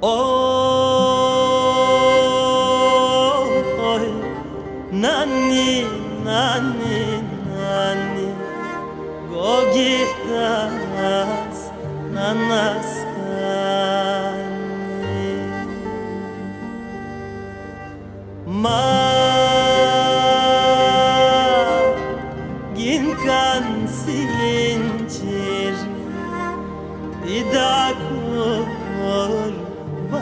Oy Nani nani nani. Gogitas nanaskani Ma Ginkan silinci Bir daha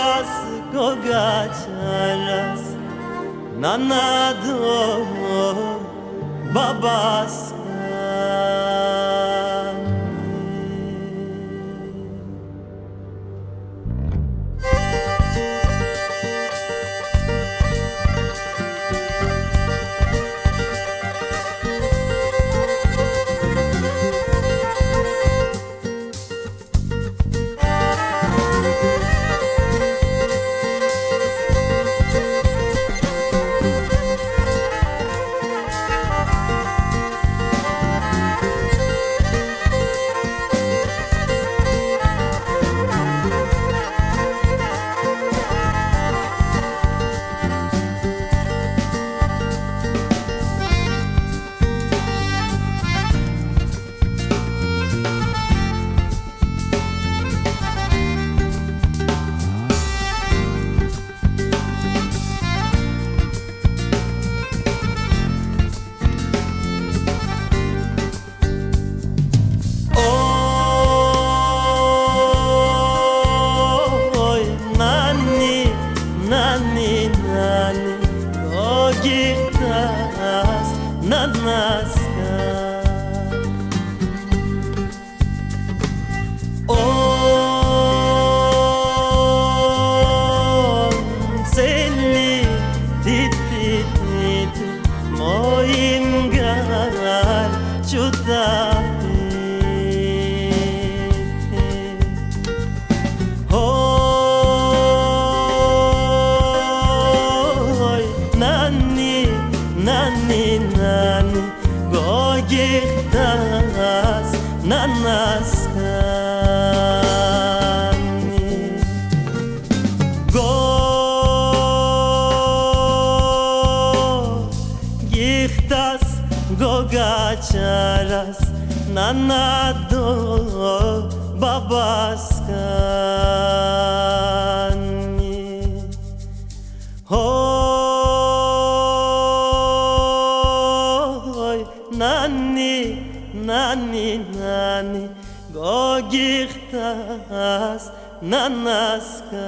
giftas, go gacharas, nanado, babas girtas, nanaska. On всех нас, на нас камни. Го, гихтас, гогачарас, на надо бабаска. نانی نانی نانی گاگیخت است ننسکن.